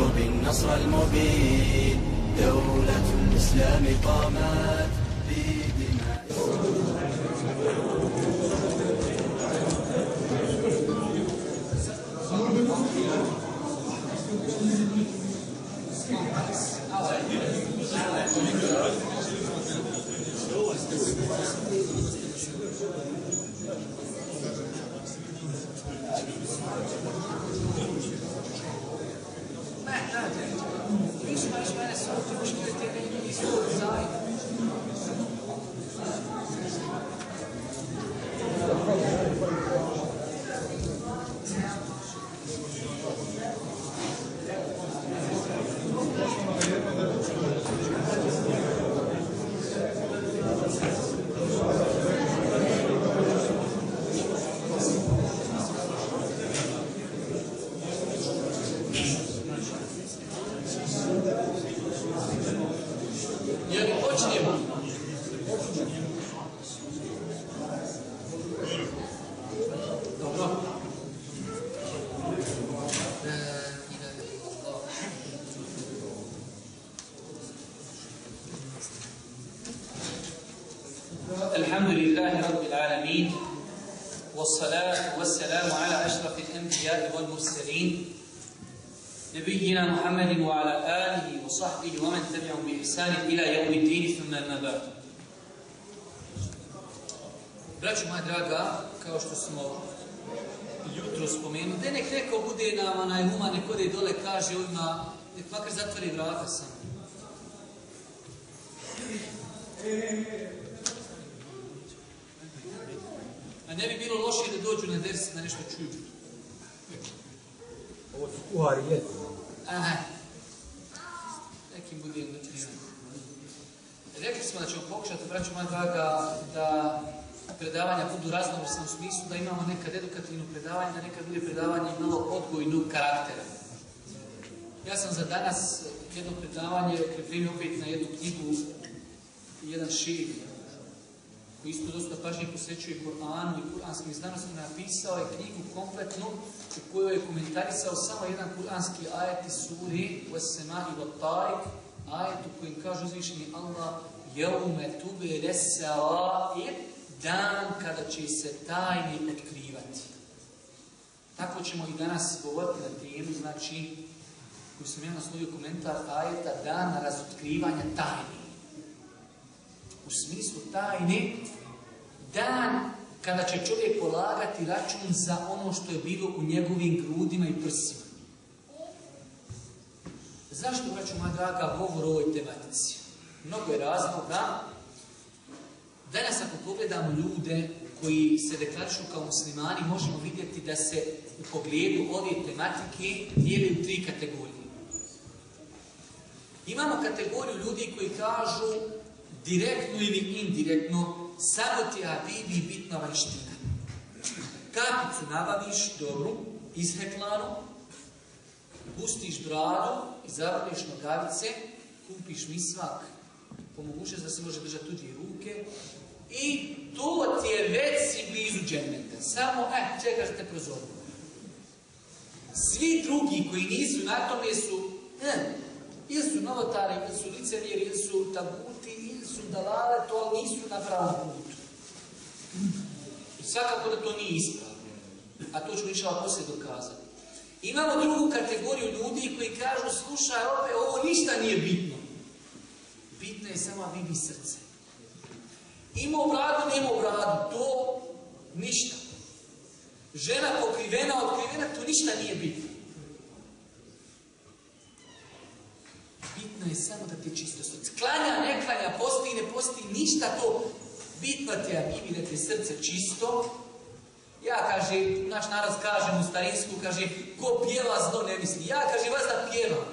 وبالنصر المبين. دولة الإسلام قامت Braćo moja draga, kao što smo jutro spomenuli, da nek neko bude nam onaj uma, nek ode dole kaže ovima, nek makar zatvori vrata sam. A ne bi bilo loše da dođu na ders da nešto čuju. Ovo su kuhari. Aha. Nekim bude motiviran. Rekli smo da ćemo pokušati, braću moja draga, da predavanja budu raznovrsna u smislu da imamo nekad edukativno predavanje, da nekad bude predavanje malo odgojnog karaktera. Ja sam za danas jedno predavanje pripremio opet na jednu knjigu, jedan šir, koji isto dosta pažnje posvećuje Koranu i kuranskim znanostima, napisao je knjigu kompletnu u kojoj je komentarisao samo jedan kuranski ajet iz suri Vesema i Vatariq, ajet u kojem kaže uzvišeni Allah Jeume tube reselair, dan kada će se tajni otkrivati. Tako ćemo i danas govoriti na temu, znači, koju sam ja naslovio komentar ajeta dana razotkrivanja tajni u smislu tajne, dan kada će čovjek polagati račun za ono što je bilo u njegovim grudima i prsima. Zašto, braću moja draga, govor o ovoj tematici? Mnogo je razloga. Danas ako pogledamo ljude koji se deklarišu kao muslimani, možemo vidjeti da se u pogledu ove tematike dijeli u tri kategorije. Imamo kategoriju ljudi koji kažu direktno ili indirektno, samo ti Habibi bitna vanština. Kapicu nabaviš, dobru, isheklanu, pustiš bradu, zavrneš nogavice, kupiš misvak, po mogućnosti da se može držati tuđe ruke i to ti je već si blizu dženneta. Samo, eh, čekaš te prozoru. Svi drugi koji nisu na tome su, eh, ili su novotari, ili su licevjeri, ili su tabuti, ili su dalale, to nisu na pravom putu. Svakako da to nije ispravno. A to ću inšala poslije dokazati. Imamo drugu kategoriju ljudi koji kažu, slušaj, ove, ovo ništa nije bitno. Bitno je samo vidi srce. Imao bradu, nemao bradu, to ništa. Žena pokrivena, otkrivena, to ništa nije bitno. Bitno je samo da ti čisto srce. Klanja, ne klanja, posti, ne posti, ništa to. Bitno ti je, mi da ti srce čisto. Ja, kaže, naš narod kaže u starinsku, kaže, ko pjeva zlo ne misli. Ja, kaže, vas da pjevam.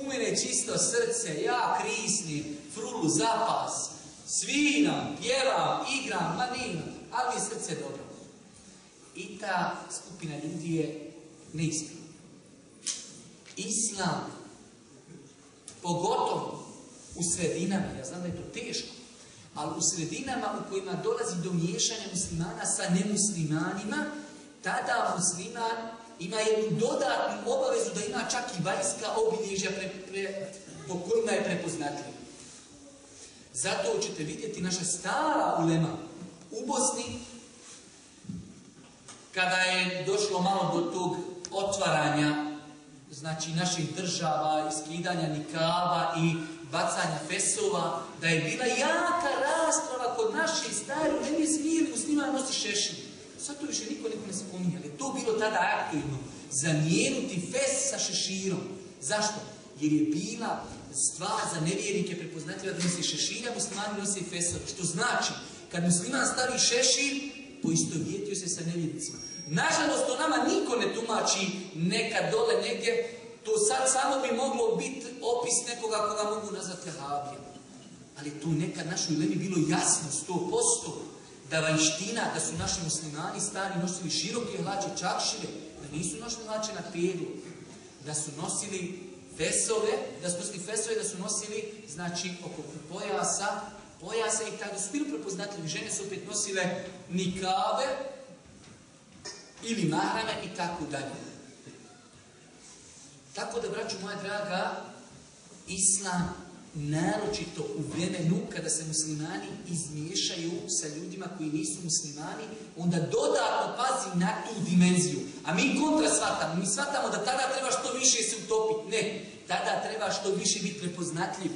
U mene čisto srce, ja krisnim, frulu zapas, svinam, pjevam, igram, ma nimam, ali je srce dobro. I ta skupina ljudi je neispravna. Islam, pogotovo u sredinama, ja znam da je to teško, ali u sredinama u kojima dolazi do miješanja muslimana sa nemuslimanima, tada musliman ima jednu dodatnu obavezu da ima čak i vanjska obilježja pre, pre, po kojima je prepoznatljiv. Zato ćete vidjeti naša stara ulema u Bosni, kada je došlo malo do tog otvaranja znači naših država, iskidanja nikava i bacanja fesova, da je bila jaka rasprava kod naših stari, ne bi smijeli muslima nosi šešin. Sad to više niko neko ne spominje, ali to bilo tada aktivno. Zamijenuti fes sa šeširom. Zašto? Jer je bila stvar za nevjernike prepoznatljiva da nosi šešira, muslimani nosi fesove. Što znači, kad musliman stavi šešir, poistovjetio se sa nevjernicima. Nažalost, to nama niko ne tumači neka dole negdje, to sad samo bi moglo biti opis nekoga koga mogu nazvati Habijom. Ali tu nekad našoj lemi bilo jasno, sto posto, da vanština, da su naši muslimani stari nosili široke hlače čakšive, da nisu nosili hlače na pedu, da su nosili fesove, da su nosili fesove, da su nosili, znači, oko pojasa, pojasa i tako, da su bili prepoznatljivi. Žene su opet nosile nikave ili mahrame i tako dalje. Tako da, braću moja draga, Islam naročito u vremenu kada se muslimani izmiješaju sa ljudima koji nisu muslimani, onda dodatno pazi na tu dimenziju. A mi kontra shvatamo. Mi shvatamo da tada treba što više se utopiti. Ne, tada treba što više biti prepoznatljiv.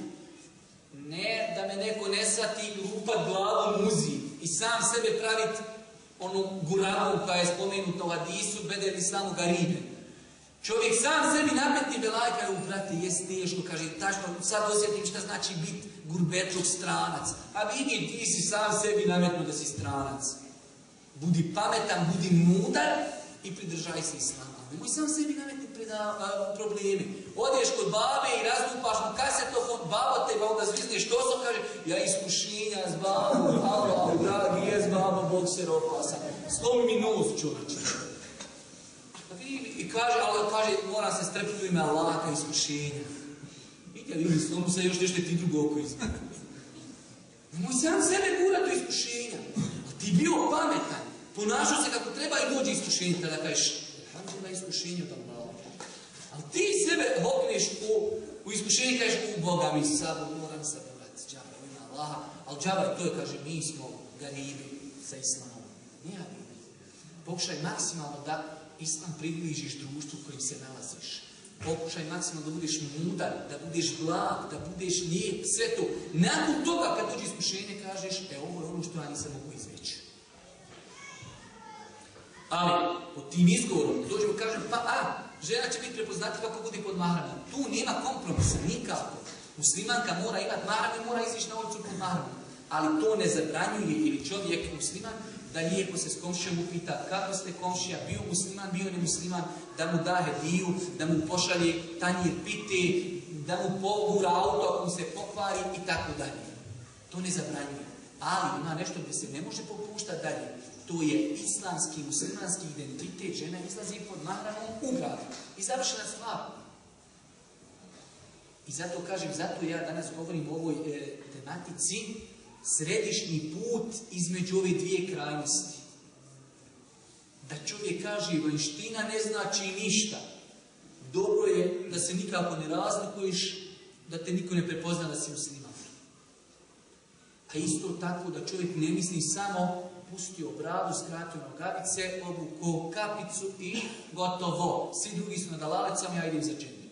Ne da me neko ne shvati lupat glavom muzi i sam sebe praviti onu guravu koja je spomenuta u Hadisu, bedel islamu garibe. Čovjek sam sebi nametni belajka u brate, jes teško, kaže, tačno, sad osjetim šta znači biti gurbetluk stranac. A vidi, ti si sam sebi nametno da si stranac. Budi pametan, budi mudar i pridržaj se islama. Nemoj sam sebi nametni problemi. Odeš kod babe i razlupaš mu kasetofon, babo te ba onda zvizne što sam, kaže, ja iskušenja s babom, Allah, dragi, jes babo, Bog se ropa Slomi mi nos, čovječe. I kaže, Allah kaže, mora se strpiti u ime Allaha iskušenja. Vidite, vidi, slomu se još nešto ti drugo oko izgleda. Nemoj sam sebe gurati u iskušenja. A ti bio pametan, ponašao se kako treba i dođe iskušenje, tada kažeš, na iskušenje od Allaha. Ali ti sebe hopneš u, u iskušenje i kažeš, u Boga mi sad moram se borati, džaba, u ime Allaha. Ali džaba to je, kaže, mi smo garibi sa islamom. Nije Pokušaj maksimalno da islam približiš društvu u kojem se nalaziš. Pokušaj maksimalno da budeš mudar, da budeš blag, da budeš lijep, sve to. Nakon toga kad dođe iskušenje kažeš, e ovo je ono što ja nisam mogu izveći. Ali, po tim izgovorom dođemo kažem, pa a, žena će biti prepoznatljiva kako bude pod mahramom. Tu nema kompromisa, nikako. Muslimanka mora imati mahram i mora izići na ulicu pod mahramom. Ali to ne zabranjuje ili čovjek musliman da lijepo se s komšijom upita kako ste komšija, bio musliman, bio nemusliman, da mu da hediju, da mu pošalje tanjir pite, da mu pogura auto ako mu se pokvari i tako dalje. To ne zabranjuje. Ali ima nešto gdje se ne može popuštati dalje. To je islamski, muslimanski identitet. Žena izlazi pod mahramom u gradu. I završena stvar. I zato kažem, zato ja danas govorim o ovoj e, tematici, središnji put između ove dvije krajnosti. Da čovjek kaže vanština ne znači ništa. Dobro je da se nikako ne razlikuješ, da te niko ne prepozna da si musliman. A isto tako da čovjek ne misli samo pustio bradu, skratio nogavice, obuko kapicu i gotovo. Svi drugi su na dalalicama, ja idem za džennet.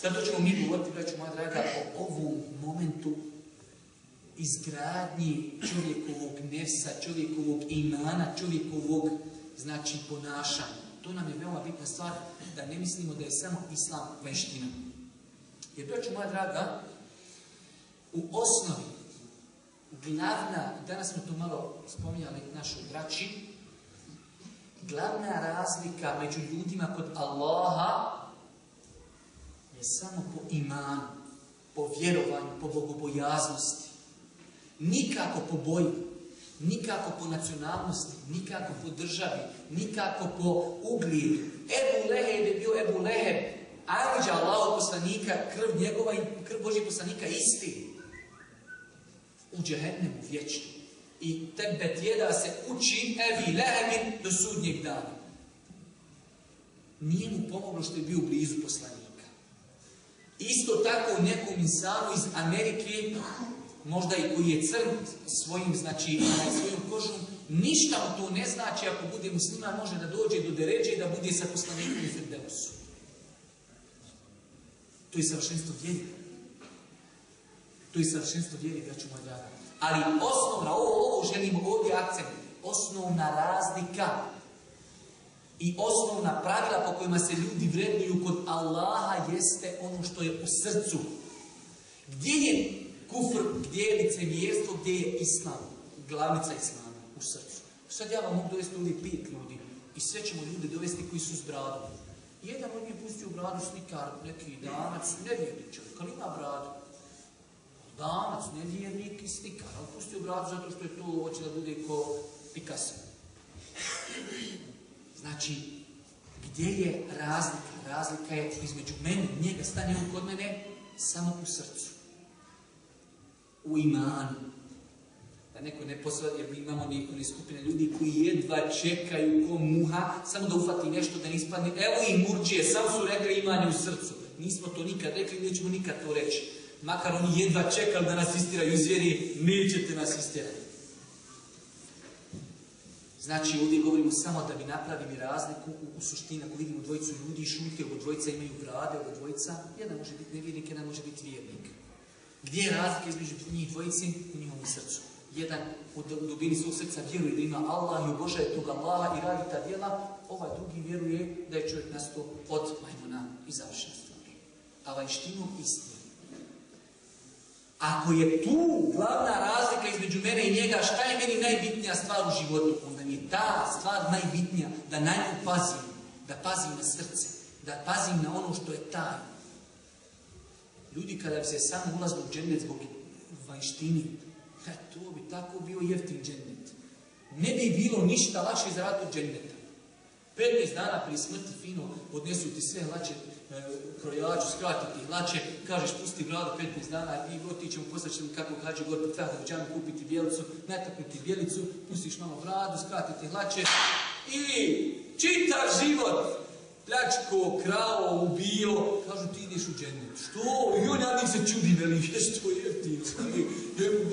Ćemo mi govoriti, braću moja draga, o ovom momentu izgradnji čovjekovog nefsa, čovjekovog imana, čovjekovog znači ponašanja. To nam je veoma bitna stvar da ne mislimo da je samo islam veština. Jer braću moja draga, u osnovi glavna, danas smo to malo spominjali našoj braći, glavna razlika među ljudima kod Allaha je samo po imanu, po vjerovanju, po bogobojaznosti. Nikako po boji, nikako po nacionalnosti, nikako po državi, nikako po uglijedu. Ebu Leheb je bio Ebu Leheb, Arđa Allaho poslanika, krv njegova i krv Božih poslanika isti. U džehennemu vječno. I tebe tjeda se uči evi lehebin do sudnjeg dana. Nije mu pomoglo što je bio blizu poslanika. Isto tako nekom insanu iz Amerike, možda i koji je crn svojim, znači, svojom kožom, ništa mu to ne znači ako bude musliman, može da dođe do deređe i da bude sa poslanikom u. To je savršenstvo vjeri. To je savršenstvo vjeri, braću moja. Ali osnovna, ovo, ovo želimo ovdje akcent, osnovna razlika i osnovna pravila po kojima se ljudi vrednuju kod Allaha jeste ono što je u srcu. Gdje je kufr, gdje je licemjerstvo, gdje je islam, glavnica islama u srcu. Sad ja vam mogu dovesti ovdje pet ljudi i sve ćemo ljude dovesti koji su s bradom. Jedan od njih pustio bradu slikar, neki danac, nevjernik čovjek, ali ima bradu. Danac, nevjernik i slikar, ali pustio bradu zato što je to hoće da ko Picasso. Znači, gdje je razlika? Razlika je između mene, njega stane on kod mene, samo u srcu. U imanu. Da neko ne posvadi, jer mi imamo ni skupine ljudi koji jedva čekaju ko muha, samo da ufati nešto, da ne ispadne. Evo i murđije, samo su rekli imanje u srcu. Nismo to nikad rekli, nećemo nikad to reći. Makar oni jedva čekali da nas istiraju zvijeri, nećete nas istirati. Znači, ovdje govorimo samo da bi napravili razliku u, suštini, ako vidimo dvojicu ljudi i šute, ovo dvojica imaju brade, ovo dvojica, jedan može biti nevjernik, jedan može biti vjernik. Gdje je razlika između njih dvojici u njihovom srcu? Jedan u dubini svog srca vjeruje da ima Allah i obožaje tog Allaha i radi ta djela, ovaj drugi vjeruje da je čovjek nastao od majmuna i završena stvar. A vanjštinom istinu. Ako je tu glavna razlika između mene i njega, šta je meni najbitnija stvar u životu? Onda mi je ta stvar najbitnija, da na nju pazim, da pazim na srce, da pazim na ono što je taj. Ljudi kada bi se samo ulazili u džennet zbog vanjštini, to bi tako bio jeftin džennet. Ne bi bilo ništa lakše zaraditi od dženneta. 15 dana prije smrti fino odnesu ti sve hlače, e, krojaču, skrati ti hlače, kažeš pusti bradu 15 dana i god ti ćemo poslati ćemo kako hađe god po tvahadu džami kupiti bijelicu, nataknuti bijelicu, pustiš malo bradu, skrati ti hlače i čitav život pljačko, krao, ubio, kažu ti ideš u džennet. Što? I on ja se čudi, veli, što je jeftino.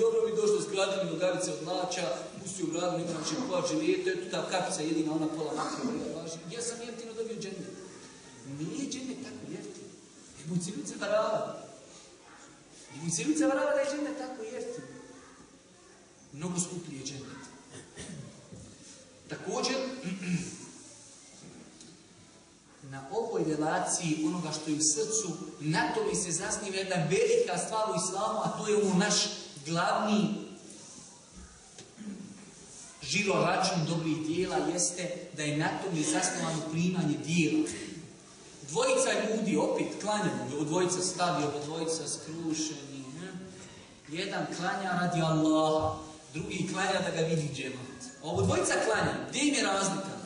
Dobro mi došlo skratili nogavice od lača, pustio u nam će pola živjeti, eto ta kapica jedina, ona pola makra, važi. Ja sam jeftino dobio džennet. Nije džennet tako jeftin. Nemoj se ljuce varava. Ljuce varava da je džennet tako jeftin. Mnogo skuplji je džennet. Također, na ovoj relaciji onoga što je u srcu, na to mi se zasniva jedna velika stvar u islamu, a to je ovo naš glavni žiro račun dobrih dijela, jeste da je na tome zasnovano primanje dijela. Dvojica ljudi, opet klanjamo, dvojica stavi, dvojica skrušeni. Jedan klanja radi Allaha, drugi klanja da ga vidi džemat. Ovo dvojica klanja, gdje im je razlika?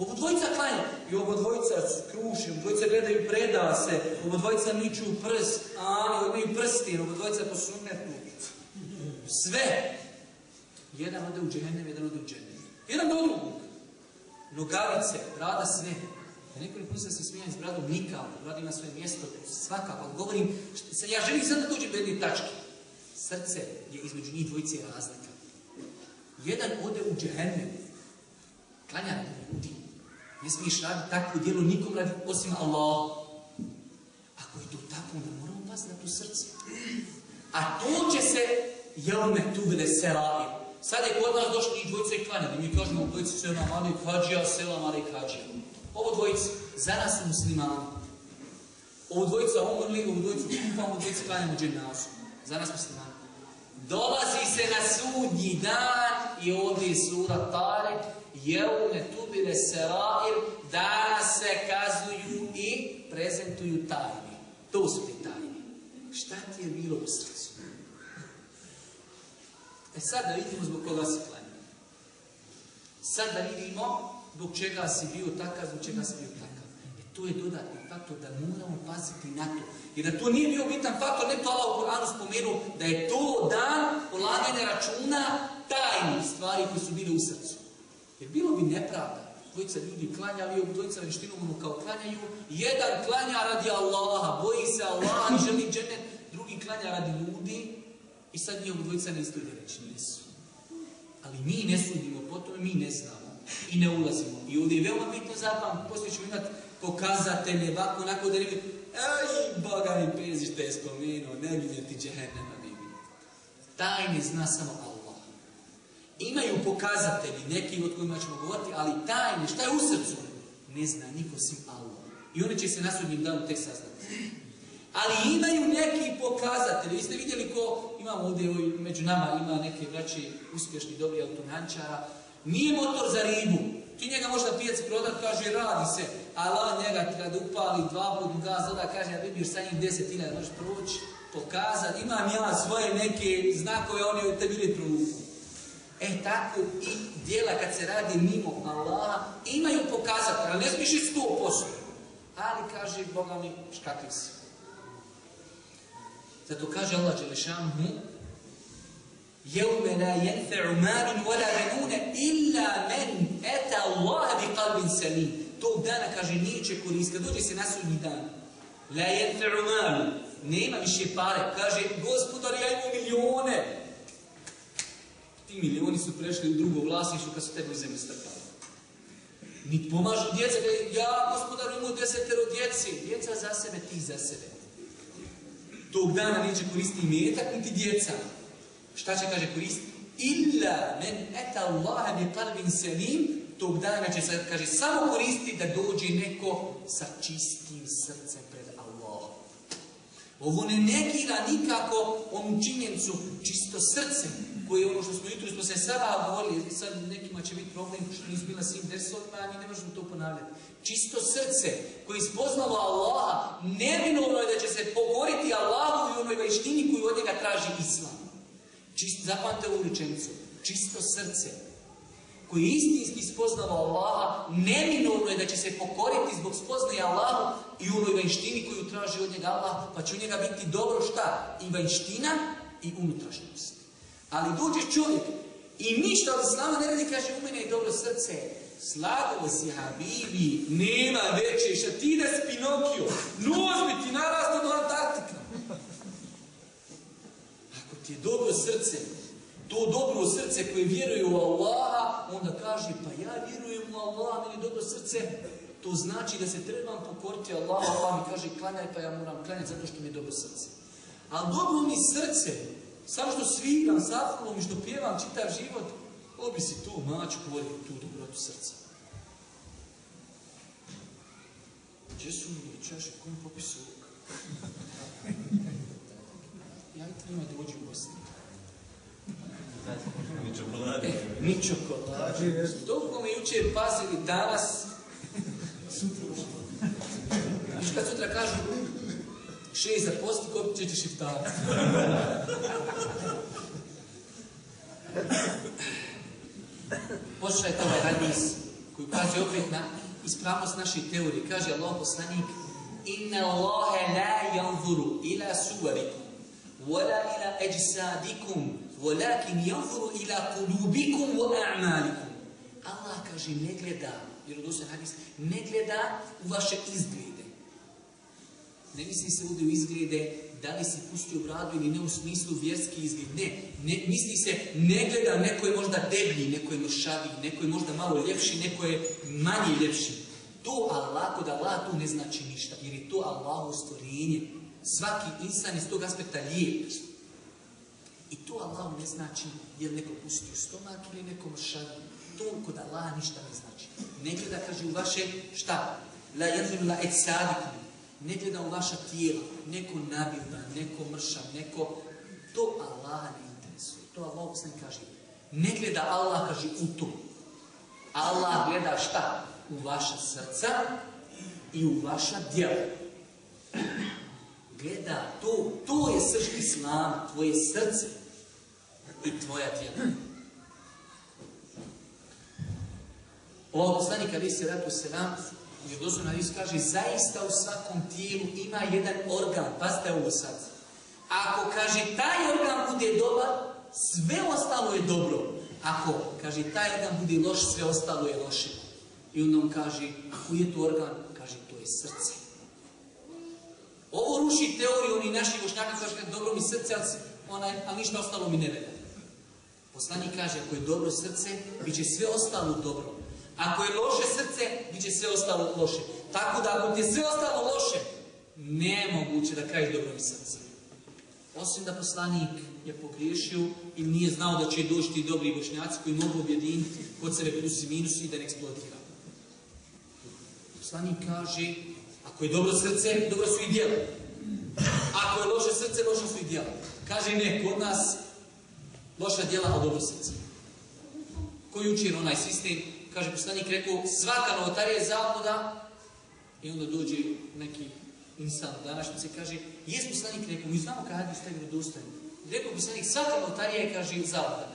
Ovo dvojica klanja i ovo dvojica kruši, ovo dvojica gledaju preda se, ovo dvojica miču prst, a oni imaju prstin, ovo dvojica po. Sve. Jedan ode u džehennem, jedan ode u. Jedan do drugog. Nogavice, brada sve. Ne pusti se smijanje s bradom, nikao. Brada ima svoje mjesto, svakako. Govorim, ja želim sad da dođem do jedne tačke. Srce je između njih dvojice razlika. Jedan ode u džehennem. Klanja ljudi. Ne smiješ raditi takvo djelo nikom radi osim Allah. Ako je to tako, onda moramo paziti na to srce. A to će se jelme tubile serai. Sad je kod nas došli i dvojice i klanja. mi kažemo dvojice selam ali kađija, selam ali kađija. Ovo dvojice, za nas su muslimani. Ovo dvojica umrli, ovo dvojicu kupamo, ovo dvojice klanjamo dženasu. Za nas muslimani. Dolazi se na sudnji dan i ovdje je sura Tarek, Jeume tubile serair, danas se kazuju i prezentuju tajni. To su ti tajni. Šta ti je bilo u srcu? E sad da vidimo zbog koga si klanio. Sad da vidimo zbog čega si bio takav, zbog čega si bio takav. E to je dodatni faktor da moramo paziti na to. Jer da to nije bio bitan faktor, ne to Allah u Koranu spomenuo, da je to dan polaganja računa tajnih stvari koje su bile u srcu. Jer bilo bi nepravda. Dvojica ljudi klanjali, dvojica veštinom ono kao klanjaju. Jedan klanja radi Allaha, boji se Allaha i želi dženet. Drugi klanja radi ljudi. I sad njih dvojica ne isto reći, nisu. Ali mi ne sudimo po tome, mi ne znamo. I ne ulazimo. I ovdje je veoma bitno zapam, poslije ćemo imati pokazatelje, ovako, onako da ne bi, aj, Boga mi peziš te je spomenuo, ne gdje ti džehennema. Tajne zna samo. Imaju pokazatelji, neki od kojima ćemo govoriti, ali tajne, šta je u srcu? Ne zna niko sim Allah. I oni će se na sudnjem danu tek saznati. Ali imaju neki pokazatelji. Vi ste vidjeli ko, imamo ovdje među nama, ima neke vraći uspješni, dobri autonančara. Nije motor za ribu. Ti njega možda pijac prodat, kaže radi se. Allah njega kad upali dva put gaz, onda kaže, ja vidiš sa njim deset ili možeš proći, pokazati. Imam ja svoje neke znakove, oni od tebi bili provuku. E tako i dijela kad se radi mimo Allaha imaju pokazatelja, ne smiješ i sto posto. Ali kaže Boga mi škakli si. Zato kaže Allah Đelešanu Jevme na jenfe'u malun wala benune illa men eta Allah bi kalbin salim. Tog dana kaže neće korist. Kad dođe se na sudnji dan. La jenfe'u malun. Nema više pare. Kaže gospodar ja imam milione. Ti milioni su prešli u drugo vlasništvo kad su tebe u zemlji strpali. Ni pomažu djeca, ja gospodar imam desetero djeci. Djeca za sebe, ti za sebe. Tog dana neće koristiti metak, niti djeca. Šta će kaže koristiti? Illa men eta Allaha bi qalbin salim, tog dana će se, kaže, samo koristiti da dođe neko sa čistim srcem pred Allahom. Ovo ne negira nikako onu činjenicu čisto srce, koje je ono što smo jutro smo se sada govorili, sad nekima će biti problem što nisu bila svim desovima, a mi ne možemo to ponavljati. Čisto srce koje je spoznalo Allaha, neminovno je da će se pokoriti Allahu i onoj vajštini koju od njega traži Islam. Čisto, zapamte ovu rečenicu. Čisto srce koji je istinski spoznalo Allaha, neminovno je da će se pokoriti zbog spoznaje Allahu i onoj vanjštini koju traži od njega Allah, pa će u njega biti dobro šta? I vanjština i unutrašnjost. Ali dođe čovjek i ništa od Islama ne radi, kaže u mene je dobro srce. Slagovo si Habibi, nema veće, šta ti da si Pinokio, nos bi ti narastao do Antarktika. Ako ti je dobro srce, to dobro srce koje vjeruje u Allaha, onda kaže, pa ja vjerujem u Allaha, meni je dobro srce, to znači da se trebam pokoriti Allaha, Allah mi kaže, klanjaj, pa ja moram klanjati zato što mi je dobro srce. Ali dobro mi srce, samo što sviram, zahvalom i što pjevam čitav život, obi si tu maču voli tu dobrotu srca. Gdje su mi čaše, kom popisu Ja i treba dođi u Bosni. Ni čokolade. E, ni čokolade. Toliko me jučer pazili danas. Viš kad sutra kažu šest za posti, ko će ćeš iftara. Poslušajte ovaj hadis koji kaže opet na ispravnost naših teorije. Kaže Allah poslanik Inna Allahe la janzuru ila suvarikum wala ila eđsadikum walakin janzuru ila kulubikum wa a'malikum. Allah kaže ne gleda, vjerodosan hadis, ne gleda u vaše izglede. Ne misli se ovdje u izglede da li si pustio bradu ili ne u smislu vjerski izgled. Ne, ne, misli se ne gleda, neko je možda deblji, neko je mršaviji, neko je možda malo ljepši, neko je manje ljepši. To Allah, kod Allah tu ne znači ništa, jer je to Allahovo stvorenje. Svaki insan iz tog aspekta lijep. I to Allah ne znači je li neko pustio stomak ili neko mršaviji. To kod Allah ništa ne znači. Ne gleda, kaže, u vaše, šta? La yanzuru la etsadikum. Ne gleda u vaša tijela. Neko nabildan, neko mršav, neko... To Allah ne interesuje. To Allah sam kaže. Ne gleda Allah, kaže, u to. Allah gleda šta? U vaša srca i u vaša djela. Gleda to, to je srž Islama, tvoje srce i tvoja djela. Allah poslanik ali se ratu Jer doslovno hadis kaže, zaista u svakom tijelu ima jedan organ, pazite ovo sad. Ako, kaže, taj organ bude dobar, sve ostalo je dobro. Ako, kaže, taj organ bude loš, sve ostalo je loše. I onda on kaže, a koji je to organ? Kaže, to je srce. Ovo ruši teoriju oni naši bošnjaka kaže, dobro mi srce, onaj, ali ništa ostalo mi ne veda. Poslanik kaže, ako je dobro srce, bit će sve ostalo dobro. Ako je loše srce, bit će sve ostalo loše. Tako da ako ti je sve ostalo loše, nemoguće da kažeš dobro mi srce. Osim da poslanik je pogriješio i nije znao da će doći ti dobri bošnjaci koji mogu objediniti kod sebe plus i minus i da ne eksplodira. Poslanik kaže, ako je dobro srce, dobro su i djela. Ako je loše srce, loše su i djela. Kaže ne, kod nas loša djela, a dobro srce. Koji uči onaj sistem, kaže poslanik rekao, svaka novotarija je zabluda i onda dođe neki insan današnjice i kaže, jes poslanik rekao, mi znamo kada ste vjerodostojni. Rekao poslanik, svaka novotarija je, kaže, zabluda.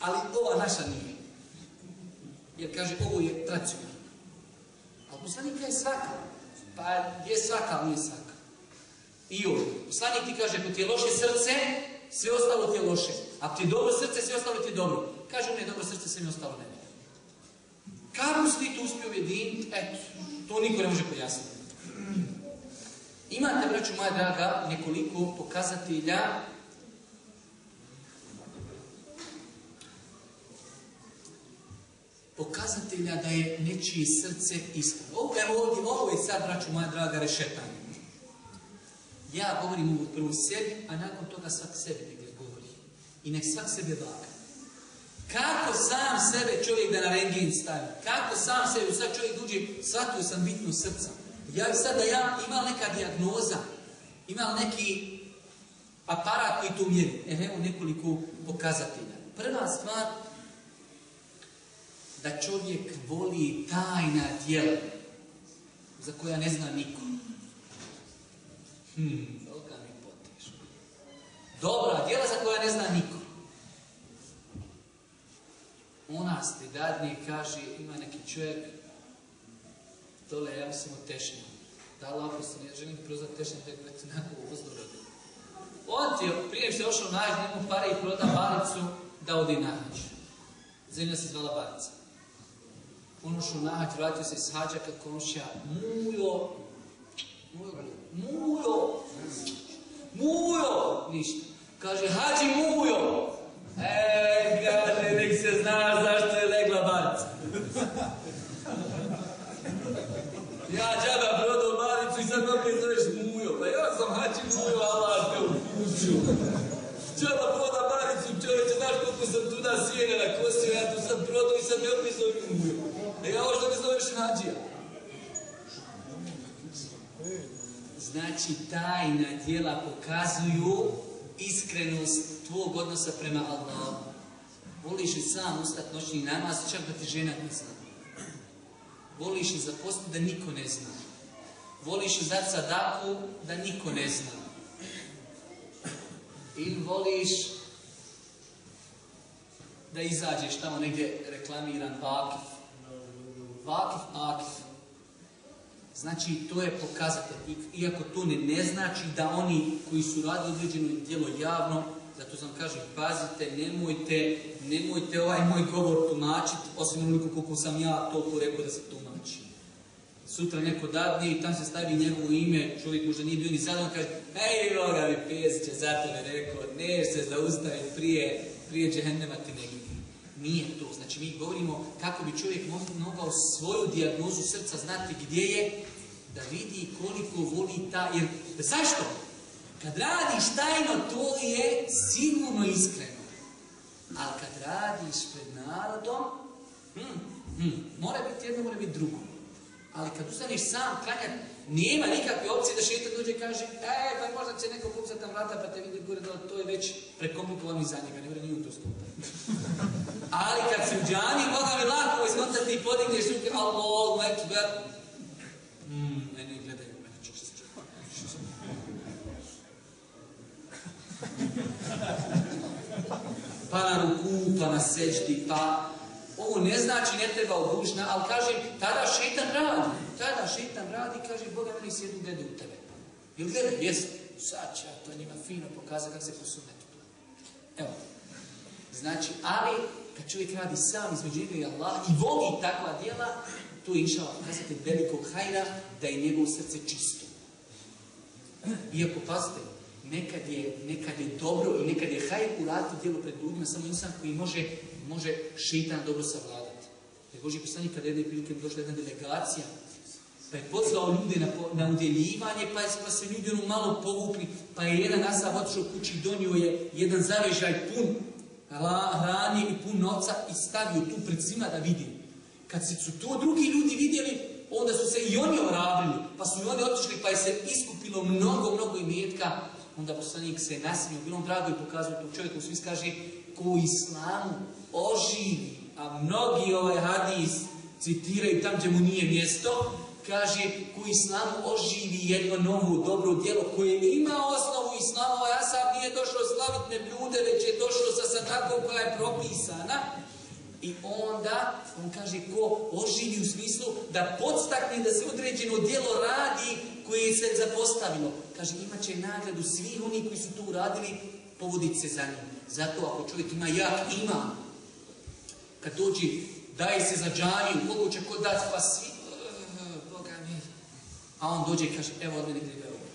Ali ova naša nije. Jer kaže, ovo je tradicionalno. Ali poslanik je svaka. Pa je svaka, ali nije svaka. I ovdje. Poslanik ti kaže, ako ti je loše srce, sve ostalo ti je loše. Ako ti je dobro srce, sve ostalo ti je dobro. Kaže, ne, dobro srce, sve mi ostalo ne. Kako si ti to uspio ujediniti? Eto, to niko ne može pojasniti. Imate, braću moja draga, nekoliko pokazatelja pokazatelja da je nečije srce iskreno. Ovo, evo ovdje, ovo je sad, braću moja draga, rešetanje. Ja govorim ovo prvo sebi, a nakon toga svak sebi negdje govori. I nek svak sebe vaga. Kako sam sebe čovjek da na rengin stavi? Kako sam sebe, sad čovjek uđe, shvatio sam bitnu srca. Ja sad da ja imam neka dijagnoza, imam neki aparat koji tu mjeri. E, evo nekoliko pokazatelja. Prva stvar, da čovjek voli tajna djela za koja ne zna niko. Hmm, mi. Dobra djela za koja ne zna niko. U nas ti dadni kaže, ima neki čovjek, dole, ja mislim tešnju. Da, lako se ne želim prozvati nego da ti nakon uzdorodi. On ti je, prije što je ošao nađi, njemu pare i proda balicu da odi nađi. Zemlja se zvala balica. On ušao nađi, vratio se iz hađa kad komšija, mujo, mujo, mujo, mujo, ništa. Kaže, hađi mujo. E, kaže, nek se zna zašto je legla balica. Ja džaba prodao balicu i sad opet zoveš mujo. Pa ja sam hađi mujo, Allah te u kuću. Džaba proda balicu, čovječe, znaš koliko sam tu da sjene na kosio, ja tu sam prodao i sad me opet zovem mujo. E ja ovo što me zoveš hađija. Znači, tajna djela pokazuju iskrenost tvog odnosa prema Allahu. Voliš li sam ustat noćni namaz, čak da ti žena ne zna. Voliš li zaposliti da niko ne zna. Voliš li dati sadaku da niko ne zna. Ili voliš da izađeš tamo negdje reklamiran vakif. Vakif, akif. Znači, to je pokazatelj. Iako to ne, ne znači da oni koji su radili određeno djelo javno, zato sam kažem, pazite, nemojte, nemojte ovaj moj govor tumačiti, osim onoliko koliko sam ja toliko rekao da se tumači. Sutra neko dadne i tam se stavi njegovo ime, čovjek možda nije bio ni zadovoljno, kaže, ej, ovoga mi Pezić za tebe rekao, neš se zaustaviti prije, prije džehennema ti negdje. Nije to. Znači mi govorimo kako bi čovjek mogao svoju dijagnozu srca znati gdje je, da vidi koliko voli ta... Jer, zašto? Kad radiš tajno, to je sigurno iskreno. Ali kad radiš pred narodom, hm, hm, mora biti jedno, mora biti drugo. Ali kad ustaneš sam klanjati, nema nikakve opcije da šetan dođe i kaže e, pa možda će neko kucati na vrata pa te vidi gore, da to je već prekomplikovano i za njega, ne ni on to. Ali kad si u džani, moga mi lako iskontati i podigneš ruke, Allahu ekber. Hmm, meni gledaju, meni čisto. Pa na ruku, pa na seždi, pa Ovo ne znači ne treba obužna, ali kažem, tada šetan radi. Tada šetan radi kaže, Boga meni sjedu glede u tebe. Jel gleda? Jes. Sad će to njima fino pokazati kako se posunetu. Evo. Znači, ali kad čovjek radi sam između njega i Allah i voli takva djela, to je išao kazati velikog hajra da je njegovo srce čisto. Iako, pazite, nekad je, nekad je dobro i nekad je hajr uraditi djelo pred ljudima, samo insan koji može, može šeitan dobro savladati. Jer Boži poslanik kada jedne prilike došla jedna delegacija, pa je pozvao ljude na, na udjeljivanje, pa, je, pa se ljudi ono malo povukli, pa je jedan nasav otišao kući donio je jedan zavežaj pun hrani i pun novca i stavio tu pred svima da vidi. Kad su to drugi ljudi vidjeli, onda su se i oni oravili, pa su i oni otišli, pa je se iskupilo mnogo, mnogo imetka. Onda poslanik se nasmio, bilo on drago i pokazuje tog čovjeku, svi kaže, ko islamu oživi, a mnogi ovaj hadis citiraju tam gdje mu nije mjesto, kaže, ko islamu oživi jedno novo dobro djelo koje ima osnovu islama, ja sam nije došao slaviti ne ljude, već je došao sa sadakom koja je propisana, i onda, on kaže, ko oživi u smislu da podstakne da se određeno djelo radi koje se zapostavilo. Kaže, imat će nagradu svih oni koji su to uradili, povoditi se za njim. Zato ako čovjek ima jak ima, kad dođi, daje se za džaviju, koliko će ko dati, pa svi, Boga mi. A on dođe i kaže, evo od mene gdje ovo.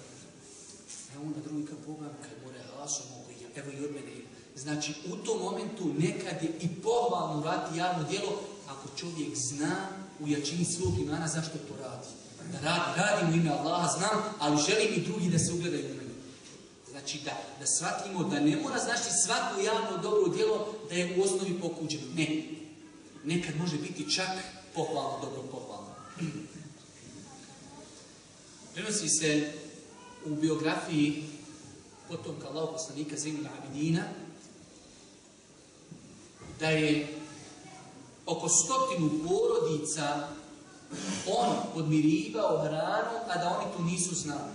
Evo onda drugi kad Boga kad more haso mogu, evo i od mene Znači, u tom momentu nekad je i pohvalno raditi javno djelo ako čovjek zna u jačini svog imana zašto to radi. Da radi, radim u ime Allaha, znam, ali želim i drugi da se ugledaju u mene. Znači, da, da shvatimo da ne mora znači svako javno dobro djelo da je u osnovi pokuđeno. Ne. Nekad može biti čak pohvalno, dobro pohvalno. Prenosi se u biografiji potomka Allaho poslanika Zemljena Abidina, da je oko stotinu porodica on podmirivao hranu, a da oni to nisu znali.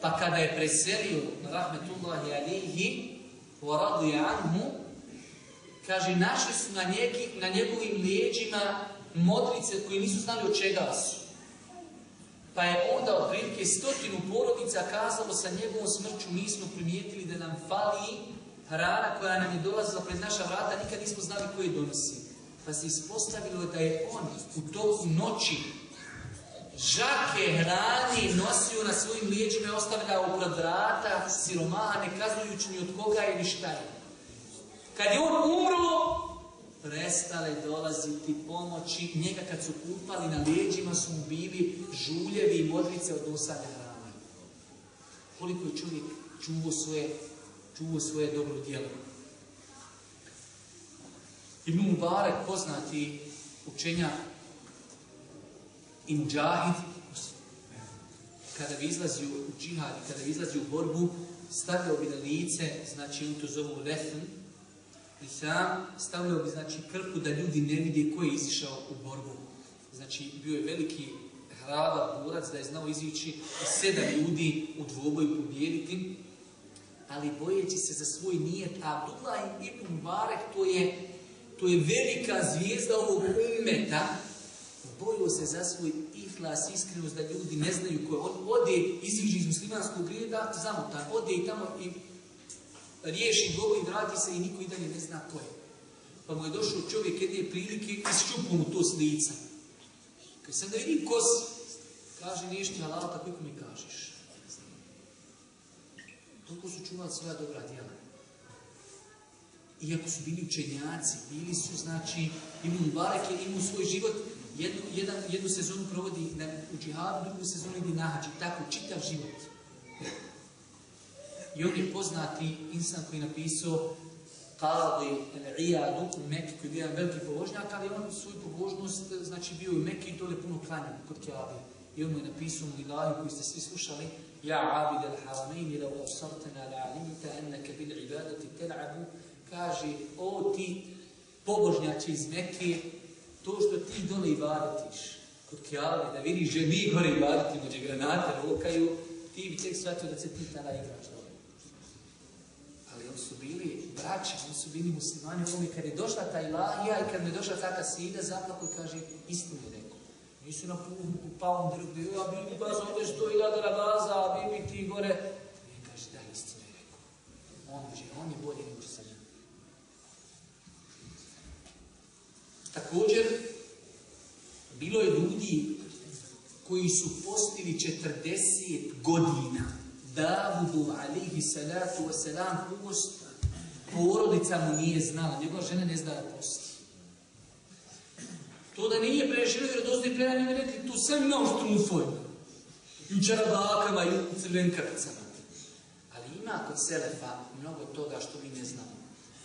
Pa kada je preselio rahmetullahi alihi wa anhu, kaže, našli su na, na njegovim lijeđima modrice koji nisu znali od čega su. Pa je onda otprilike stotinu porodica kazalo sa njegovom smrću mi smo primijetili da nam fali hrana koja nam je dolazila pred naša vrata, nikad nismo znali koje donosi. Pa se ispostavilo da je on u toku noći žake hrani nosio na svojim lijeđima i ostavljao pred vrata siromaha, ne kazujući ni od koga ni šta je. Kad je on umro, prestale dolaziti pomoći. Njega kad su kupali na lijeđima su mu bili žuljevi i modrice od nosanja hrane. Koliko je čovjek čuvo svoje čuo svoje dobro djelo. Ibn Mubarak, poznati učenja i muđahid, kada bi izlazio u džihad, kada bi izlazio u borbu, stavljao bi na lice, znači on to zovu lefn, i sam stavljao bi znači krpu da ljudi ne vidi ko je izišao u borbu. Znači bio je veliki hrabar borac da je znao izići sedam ljudi u dvoboju pobijediti ali bojeći se za svoj nijet. Abdullah ibn Mubarak, to je, to je velika zvijezda ovog umeta, bojio se za svoj ihlas, iskrenost, da ljudi ne znaju ko je. On ode, iziđe iz muslimanskog grijeda, zamutan, ode i tamo i riješi govor i vrati se i niko i dalje ne zna ko je. Pa mu je došao čovjek jedne prilike i ščupu mu to s lica. Kad sam da vidim ko kaže nešto halal, tako mi kažeš. Toliko su čuvali svoja dobra djela. Iako su bili učenjaci, bili su, znači, imaju Mubarak je svoj život, jednu, jedan, jednu sezonu provodi na, u džihadu, drugu sezonu ide na hađi, tako, čitav život. I on je poznati insan koji je napisao Kali Iyadu u Mekke, koji je jedan veliki pobožnjak, ali on svoju pobožnost, znači bio u Mekke i dole puno klanjao kod Kjabe. I on mu je napisao u Ilahi koji ste svi slušali, Abid al-haramain, lau absartana la'alimta annaka bil ibadati tel'abu, kaže, o ti pobožnjači iz Mekke, to što ti dole ibadetiš, kod Kjale, da vidiš že mi gore ibadetimo, gdje granate lokaju, ti bi tek shvatio da se ti tada igraš dole. Ali oni su bili braći, oni su bili muslimani. Oni kad je došla ta ilahija i kad mi je došla ta kasida, zaplako i kaže, istinu je Nisu na on gdje ja bi mi baš ovdje sto iljada gaza, a bi mi ti gore. Ne kaže, da, istinu je rekao. On, on je bolji nego sam. Također, bilo je ljudi koji su postili 40 godina. Davudu alihi salatu wasalam post, porodica mu nije znala, njegova žena ne zna da posti. To da nije prešilo jer dosti prema njima rekli, tu sam imao što mu fojno. I u čarabakama i u crvenkavicama. Ali ima kod Selefa mnogo toga što mi ne znamo.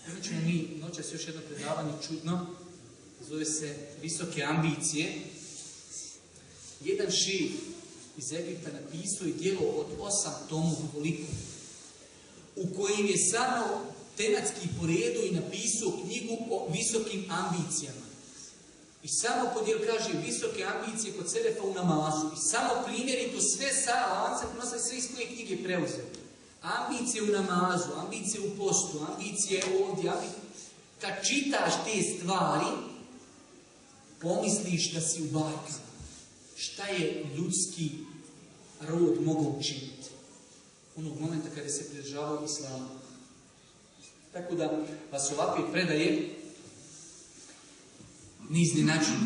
Evo ćemo mi noćas još jedno predavanje čudno, zove se Visoke ambicije. Jedan šif iz Egipta napisao je dijelo od osam tomu koliko, u kojim je samo tematski poredu i napisao knjigu o visokim ambicijama. I samo podijel kaže visoke ambicije kod Selefa u namazu. I samo primjeri to sve sa lance prenose sve iz koje knjige preuzeo. Ambicije u namazu, ambicije u postu, ambicije ovdje, ambicije... Kad čitaš te stvari, pomisliš da si u bajkama. Šta je ljudski rod mogao učiniti? Onog momenta kada se pridržavao islamu. Tako da vas ovakve predaje ne iznenačuju.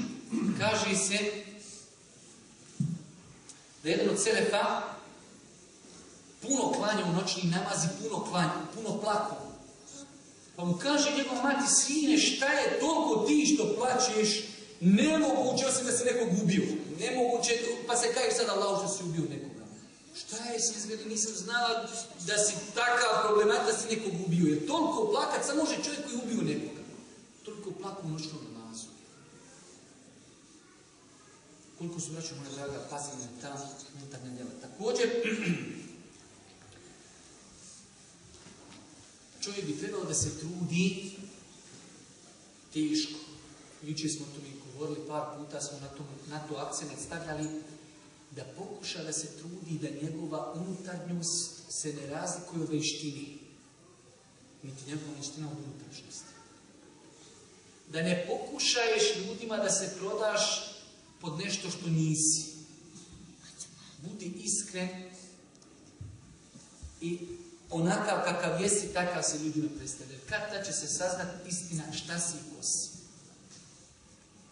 Kaže se da jedan od Selefa puno klanja u noćni namazi, puno klanja, puno plako. Pa mu kaže njegova mati, sine, šta je toliko ti što plaćeš, nemoguće osim da se nekog ubio. Nemoguće, pa se kaže sada Allah što si ubio nekoga. Šta je se izgleda, nisam znala da si takav problemat da si nekog ubio. Jer toliko plakat samo može čovjek koji ubio nekoga. Toliko plaku u noćnom namazu. Koliko su braću moja draga pazili na ta unutarnja djela. Također, čovjek bi trebao da se trudi teško. Juče smo to mi govorili, par puta smo na, to, na to akcent stavljali, da pokuša da se trudi da njegova unutarnjost se ne razlikuje od veštini. Niti njegova veština od unutrašnjosti. Da ne pokušaješ ljudima da se prodaš pod nešto što nisi. Budi iskren i onakav kakav jesi, takav se ljudima. Kad ta će se saznati istina šta si i ko si.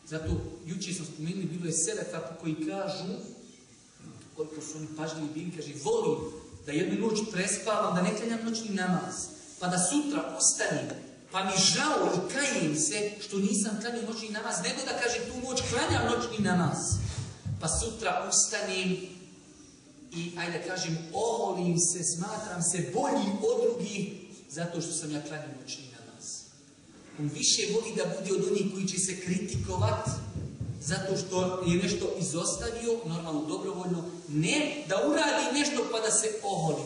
Zato, juče smo spomenuli, bilo je selefa koji kažu, koliko su oni pažljivi bili, kaže, volim da jednu noć prespavam, da ne klanjam noćni namaz, pa da sutra ustanim, pa mi žao i kajem se što nisam klanio noćni namaz, nego da kaže tu noć klanjam noćni namaz, pa sutra ustanim i, ajde kažem, oholim se, smatram se bolji od drugih, zato što sam ja klanio noćni on više voli da bude od onih koji će se kritikovat zato što je nešto izostavio, normalno dobrovoljno, ne da uradi nešto pa da se oholi.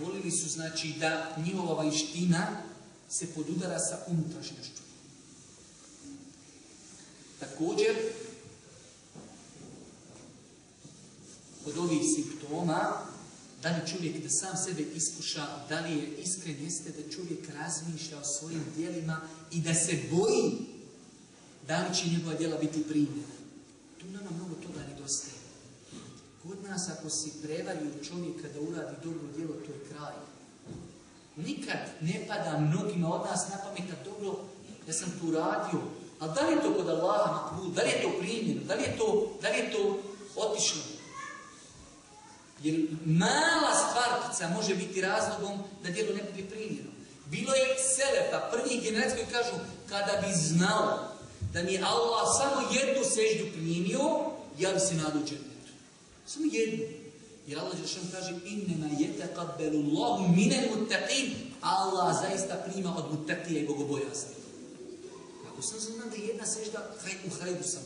Volili su znači da njihova vajština se podudara sa unutrašnjošću. Također, od ovih simptoma da li čovjek da sam sebe iskuša, da li je iskren, jeste da čovjek razmišlja o svojim dijelima i da se boji da li će njegova djela biti primjena. Tu nama mnogo toga nedostaje. Kod nas ako si prevario čovjeka da uradi dobro djelo, to je kraj. Nikad ne pada mnogima od nas na pamet, dobro, ja sam tu radio, ali da li je to kod Allaha da li je to primjeno, da li je to, da li je to otišlo? Jer mala stvarkica može biti razlogom da djelo ne bude primjeno. Bilo je selefa, prvih generacija koji kažu, kada bi znao da mi Allah samo jednu seždu primio, ja bi se džennetu. Samo jednu. Jer Allah Žešan kaže, innena yetakabelu Allahu minen muttaqin. Allah zaista prima od muttaqija i bogobojasni. Ako sam znam da je jedna sežda, haj, u hajdu sam.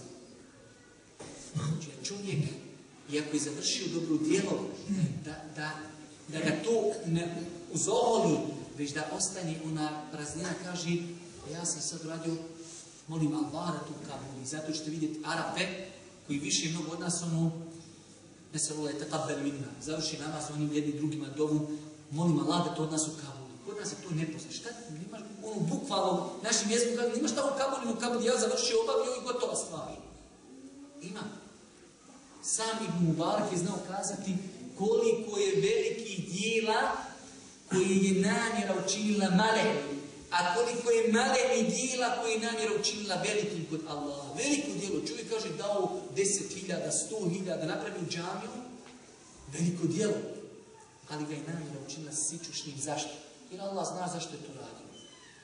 Znači, čovjek i ako je završio dobro djelo, da, da, da ga to ne uzoholi, već da ostane ona praznina, kaže, ja sam sad radio, molim Allah da to kabuli, zato ćete vidjeti Arape, koji više mnogo od nas, ono, ne se vole, takabel minna, završi namaz, oni jedni drugima dovu, molim Allah da to od nas ukabuli. Kod nas je to nepoznato. Šta nemaš ono bukvalno našim jezikom kaže nima šta ukabuli, ukabuli, ja završio, obavio i gotova stvar. Ima. Sam Ibn Mubarak je znao kazati koliko je velikih dijela koji je namjera učinila male, a koliko je maleni dijela koji je namjera učinila velikim kod Allaha. Veliko dijelo, čovjek kaže dao deset hiljada, sto hiljada, napravio džamiju, veliko dijelo, ali ga je namjera učinila sičušnim. Zašto? Jer Allah zna zašto je to radio.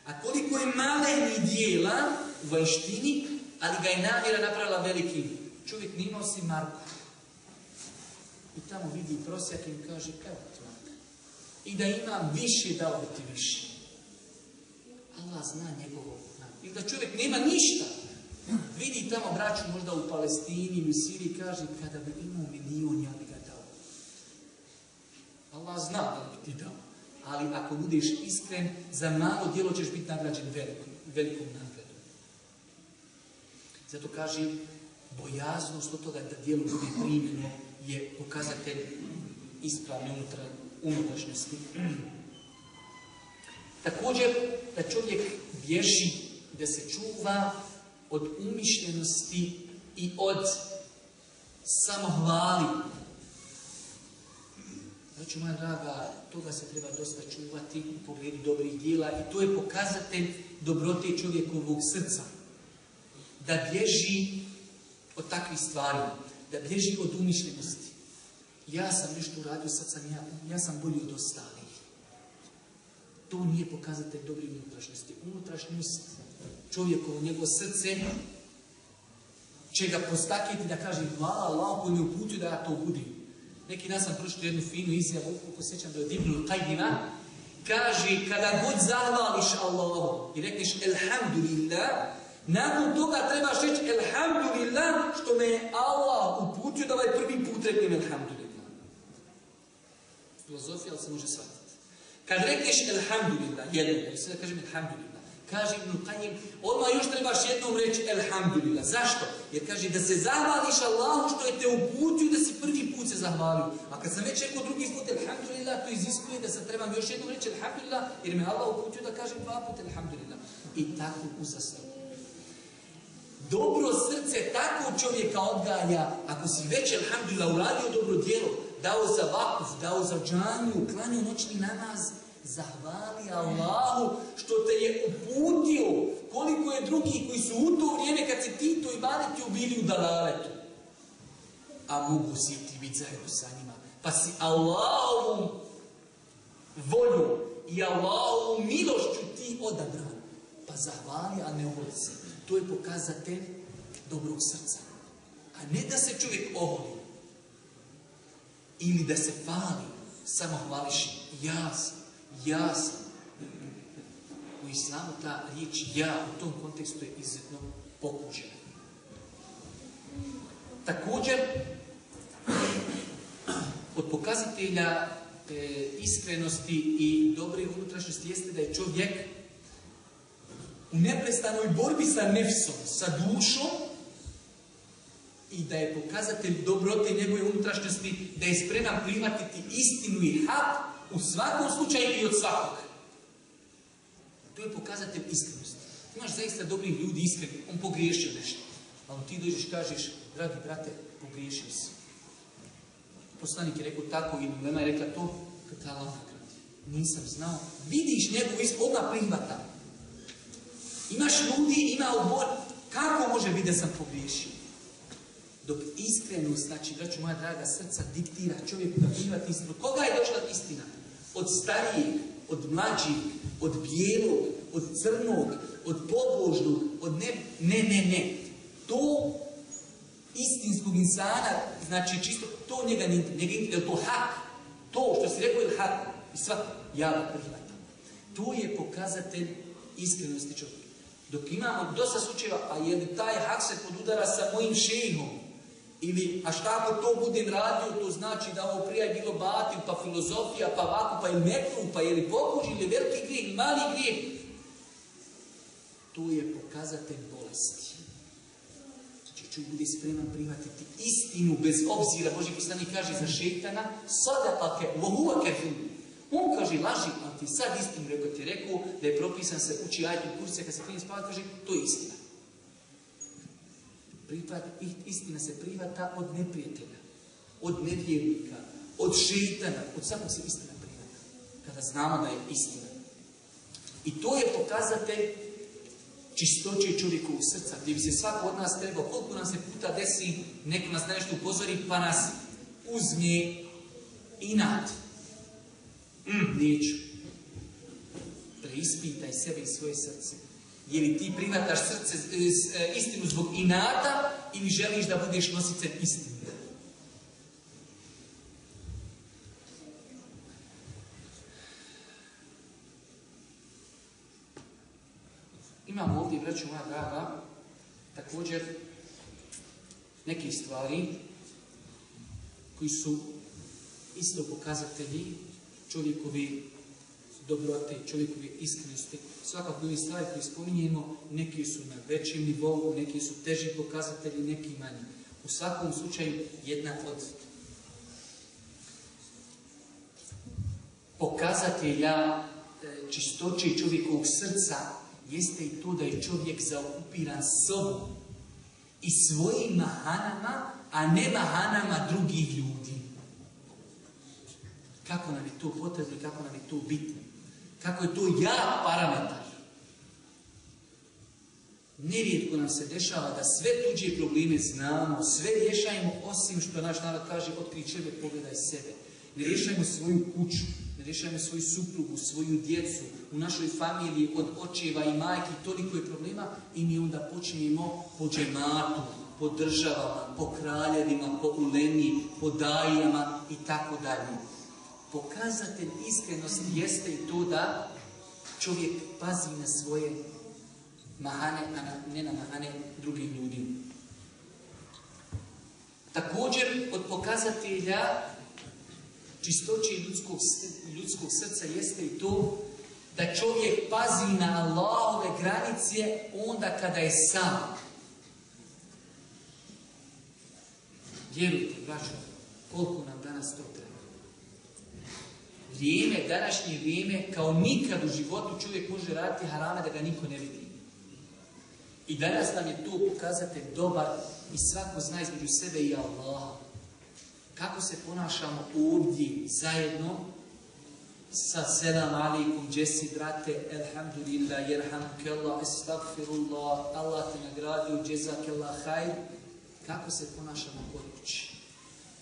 A koliko je maleni dijela u vanštini, ali ga je namjera napravila velikim. Čovjek ne nosi marku. I tamo vidi prosjak i kaže, evo ti I da ima više, dao ti više. Allah zna njegovo. I da čovjek nema ništa. Vidi tamo braću možda u Palestini, u Siriji, kaže, kada bi imao milion, ja bi ga dao. Allah zna da bi ti dao. Ali ako budeš iskren, za malo djelo ćeš biti nagrađen velikom, velikom nagradom. Zato kaže, bojaznost od toga da djelo bude primjeno je pokazatelj ispravne unutrašnjosti. Također, da čovjek bježi, da se čuva od umišljenosti i od samohvali. Znači, moja draga, toga se treba dosta čuvati u pogledu dobrih dijela i to je pokazatelj dobrote čovjekovog srca. Da bježi od takvih stvari, da bježi od umišljenosti. Ja sam nešto uradio, sad sam ja, ja sam bolji od ostalih. To nije pokazatelj dobre unutrašnjosti. Unutrašnjost čovjekovo, njegovo srce će ga postakiti da kaže hvala Allah koji mi uputio da ja to budim. Neki nas sam prošli jednu finu izjavu, ukoliko sjećam da je Ibnu Qajdina, kaže kada god zahvališ Allahu i rekneš Elhamdulillah, nakon toga trebaš reći Elhamdulillah što me je Allah uputio da ovaj prvi put reknem Elhamdulillah. Filozofija, ali se može shvatiti. Kad rekneš Elhamdulillah, jednom, se da kažem Elhamdulillah, Kaže Ibn Qajim, odmah još trebaš jednom reći Elhamdulillah. Zašto? Jer kaže da se zahvališ Allahu što je te uputio da si prvi put se zahvalio. A kad sam već rekao drugi put Elhamdulillah, to iziskuje da sad trebam još jednom reći Elhamdulillah, jer me Allah uputio da kažem dva put Elhamdulillah. I tako uzasno. Dobro srce tako čovjeka odgaja, ako si već Elhamdulillah uradio dobro djelo, dao za vakuf, dao za džanju, klanio noćni namaz, Zahvali Allahu što te je uputio. Koliko je drugih koji su u to vrijeme kad se ti to i baleti bili u dalaletu. A mogu si ti biti zajedno sa njima. Pa si Allahovom voljom i Allahovom milošću ti odabran. Pa zahvali, a ne oholi se. To je pokazatelj dobrog srca. A ne da se čovjek oholi. Ili da se fali. Samo hvališ ja sam ja sam. U islamu ta riječ ja u tom kontekstu je izuzetno pokuđena. Također, od pokazatelja e, iskrenosti i dobre unutrašnjosti jeste da je čovjek u neprestanoj borbi sa nefsom, sa dušom i da je pokazatelj dobrote njegove unutrašnjosti, da je spreman primatiti istinu i hak u svakom slučaju i od svakog. To je pokazatelj iskrenosti. Imaš zaista dobri ljudi iskreni, on pogriješio nešto. Ali ti dođeš i kažeš, dragi brate, pogriješio si. Poslanik je rekao tako i Nema je rekla to, kad Allah Nisam znao. Vidiš njegovu iskrenost, odmah prihvata. Imaš ljudi, ima odbor. Kako može biti da sam pogriješio? Dok iskrenost, znači, braću moja draga, srca diktira čovjeku da prihvati istinu. Koga je došla istina? Od starijih, od mlađih, od bijelog, od crnog, od podložnog, od ne, ne, ne, ne. To istinskog insana, znači čisto, to njega ne je to hak. To što si rekao je hak. I sva, ja. To je pokazatelj iskrenosti čovjeka. Dok imamo dosta slučajeva, a je taj hak se podudara sa mojim šejhom, ili, a šta ako to budem radio, to znači da ovo prije bilo batil, pa filozofija, pa ovako, pa ili metru, pa ili pokuži, ili veliki grijeh, mali grijeh. To je pokazatelj bolesti. Znači, čovjek bude spreman prihvatiti istinu bez obzira. Boži poslanik kaže za šeitana, sadaqake, vohuva kefir. On kaže, laži, ali ti sad istinu rekao ti rekao da je propisan se uči ajtu kurse kad se krene spavati, kaže, to je istina. Privat, istina se privata od neprijatelja, od nevjernika, od šeitana, od svakog se istina privata. Kada znamo da je istina. I to je pokazatelj čistoće čovjekovog srca, gdje bi se svako od nas trebao, koliko nam se puta desi, neko nas nešto upozori, pa nas uzme inat. Mm, neću. Preispitaj sebe i svoje srce. Je li ti privataš srce, e, istinu zbog inata ili želiš da budeš nositelj istine? Imamo ovdje, braću moja draga, također neke stvari koji su isto pokazatelji čovjekovi dobrote, čovjekovi iskrenosti. Svakako ove stvari koje spominjemo, neki su na većem nivou, neki su teži pokazatelji, neki manji. U svakom slučaju jedna od pokazatelja e, čistoće čovjekovog srca jeste i to da je čovjek zaokupiran sobom i svojim mahanama, a ne mahanama drugih ljudi. Kako nam je to potrebno i kako nam je to bitno. Kako je to ja parametar. Nerijetko nam se dešava da sve tuđe probleme znamo, sve rješajemo osim što naš narod kaže otkrij čebe, pogledaj sebe. Ne rješajmo svoju kuću, ne rješajmo svoju suprugu, svoju djecu, u našoj familiji od očeva i majki toliko je problema i mi onda počinjemo po džematu, po državama, po kraljevima, po ulemi, po dajama i tako dalje. Pokazatelj iskrenosti jeste i to da čovjek pazi na svoje mahane, a ne na mahane drugih ljudi. Također, od pokazatelja čistoće ljudskog, ljudskog srca jeste i to da čovjek pazi na Allahove granice onda kada je sam. Vjerujte, braćo, koliko nam danas to treba. Vrijeme, današnje vrijeme, kao nikad u životu čovjek može raditi harame da ga niko ne vidi. I danas nam je to pokazatelj dobar i svako zna između sebe i Allaha. Kako se ponašamo ovdje zajedno sa selam alikum, džesi brate, elhamdulillah, jerhamkellah, estagfirullah, Allah te nagradio, džezakellah, hajr. Kako se ponašamo kod kući?